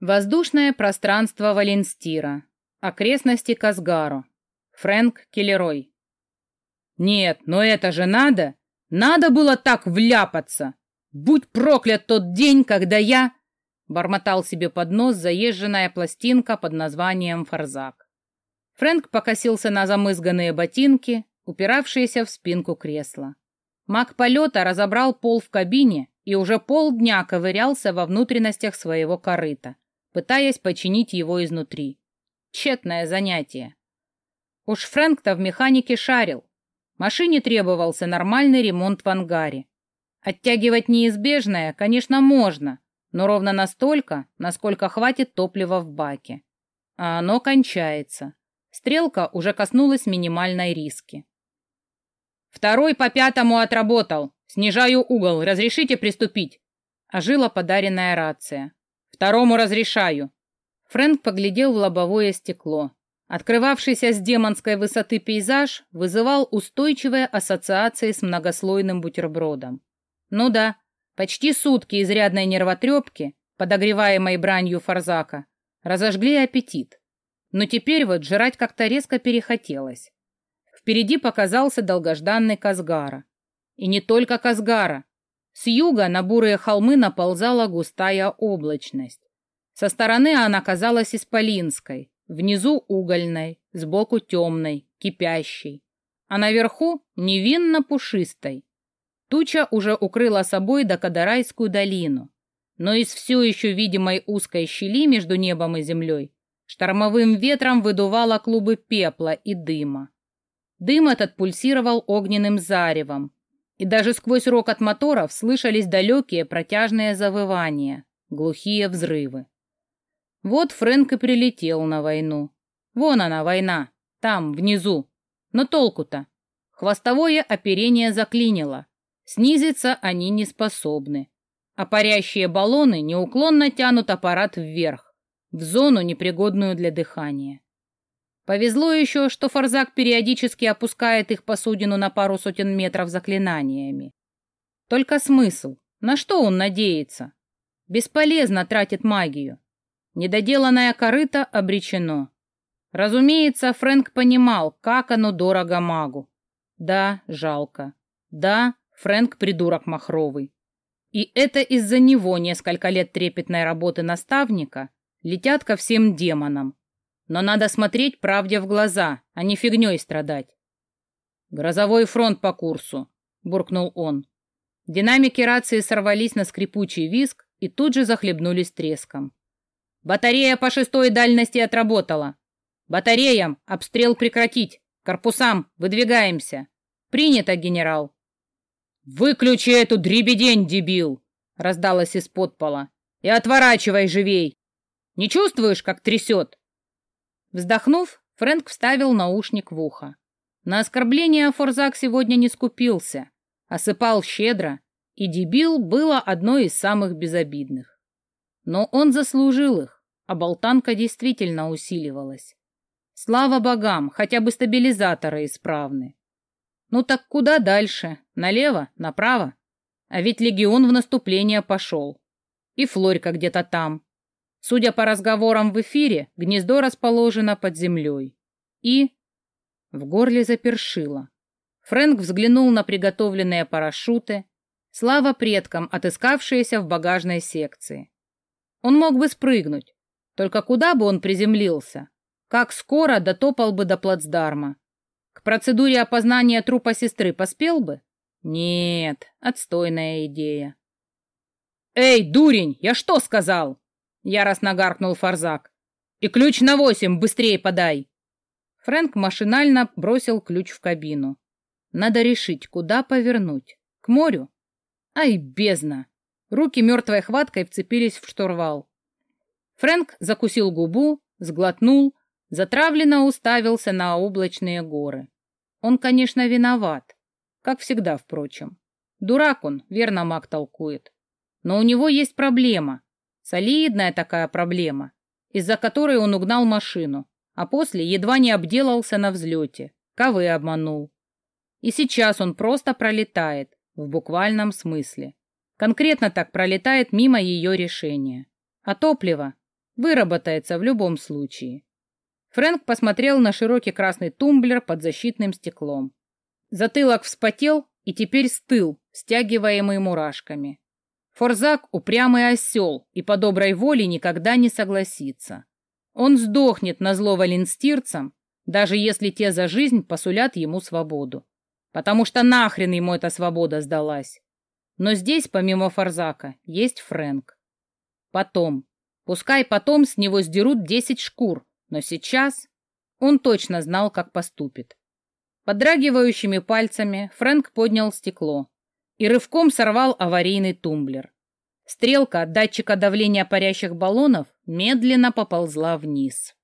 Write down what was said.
Воздушное пространство Валенстира. Окрестности Казгару. Фрэнк Келлерой. Нет, но это же надо! Надо было так вляпаться! Будь проклят тот день, когда я... Бормотал себе под нос заезженная пластинка под названием «Фарзак». Фрэнк покосился на замызганные ботинки, упиравшиеся в спинку кресла. Маг полета разобрал пол в кабине и уже полдня ковырялся во внутренностях своего корыта, пытаясь починить его изнутри. Тщетное занятие. Уж Фрэнк-то в механике шарил. Машине требовался нормальный ремонт в ангаре. Оттягивать неизбежное, конечно, можно, но ровно настолько, насколько хватит топлива в баке. А оно кончается. Стрелка уже коснулась минимальной риски. «Второй по пятому отработал. Снижаю угол. Разрешите приступить?» Ожила подаренная рация. «Второму разрешаю». Фрэнк поглядел в лобовое стекло. Открывавшийся с демонской высоты пейзаж вызывал устойчивые ассоциации с многослойным бутербродом. Ну да, почти сутки изрядной нервотрепки, подогреваемой бранью фарзака, разожгли аппетит. Но теперь вот жрать как-то резко перехотелось. Впереди показался долгожданный Казгара. И не только Казгара. С юга на бурые холмы наползала густая облачность. Со стороны она казалась исполинской, внизу угольной, сбоку темной, кипящей, а наверху невинно пушистой. Туча уже укрыла собой Докадарайскую долину, но из все еще видимой узкой щели между небом и землей штормовым ветром выдувало клубы пепла и дыма. Дым этот пульсировал огненным заревом, и даже сквозь рокот моторов слышались далекие протяжные завывания, глухие взрывы. Вот Фрэнк и прилетел на войну. Вон она, война, там, внизу. Но толку-то? Хвостовое оперение заклинило. Снизиться они не способны. А парящие баллоны неуклонно тянут аппарат вверх, в зону, непригодную для дыхания. Повезло еще, что Форзак периодически опускает их посудину на пару сотен метров заклинаниями. Только смысл? На что он надеется? Бесполезно тратит магию. Недоделанное корыто обречено. Разумеется, Фрэнк понимал, как оно дорого магу. Да, жалко. Да, Фрэнк придурок махровый. И это из-за него несколько лет трепетной работы наставника летят ко всем демонам. Но надо смотреть правде в глаза, а не фигней страдать. «Грозовой фронт по курсу», — буркнул он. Динамики рации сорвались на скрипучий визг и тут же захлебнулись треском. Батарея по шестой дальности отработала. Батареям обстрел прекратить. Корпусам выдвигаемся. Принято, генерал. Выключи эту дребедень, дебил, раздалось из-под пола. И отворачивай живей. Не чувствуешь, как трясет? Вздохнув, Фрэнк вставил наушник в ухо. На оскорбление Форзак сегодня не скупился, осыпал щедро, и дебил было одной из самых безобидных. Но он заслужил их, а болтанка действительно усиливалась. Слава богам, хотя бы стабилизаторы исправны. Ну так куда дальше? Налево? Направо? А ведь легион в наступление пошел. И Флорька где-то там. Судя по разговорам в эфире, гнездо расположено под землей. И... В горле запершило. Фрэнк взглянул на приготовленные парашюты. Слава предкам, отыскавшиеся в багажной секции. Он мог бы спрыгнуть. Только куда бы он приземлился? Как скоро дотопал бы до плацдарма? К процедуре опознания трупа сестры поспел бы? Нет, отстойная идея. «Эй, дурень, я что сказал?» Яростно гаркнул Фарзак. «И ключ на восемь быстрее подай!» Фрэнк машинально бросил ключ в кабину. Надо решить, куда повернуть. К морю? Ай, бездна! Руки мертвой хваткой вцепились в штурвал. Фрэнк закусил губу, сглотнул, затравленно уставился на облачные горы. Он, конечно, виноват. Как всегда, впрочем. Дурак он, верно маг толкует. Но у него есть проблема. Солидная такая проблема, из-за которой он угнал машину, а после едва не обделался на взлете. Ковы обманул. И сейчас он просто пролетает, в буквальном смысле. Конкретно так пролетает мимо ее решения. А топливо? Выработается в любом случае. Фрэнк посмотрел на широкий красный тумблер под защитным стеклом. Затылок вспотел и теперь стыл, стягиваемый мурашками. Форзак — упрямый осел и по доброй воле никогда не согласится. Он сдохнет на зло валенстирцам, даже если те за жизнь посулят ему свободу. Потому что нахрен ему эта свобода сдалась. Но здесь, помимо Форзака, есть Фрэнк. Потом. Пускай потом с него сдерут десять шкур, но сейчас он точно знал, как поступит. Подрагивающими пальцами Фрэнк поднял стекло и рывком сорвал аварийный тумблер. Стрелка от датчика давления парящих баллонов медленно поползла вниз.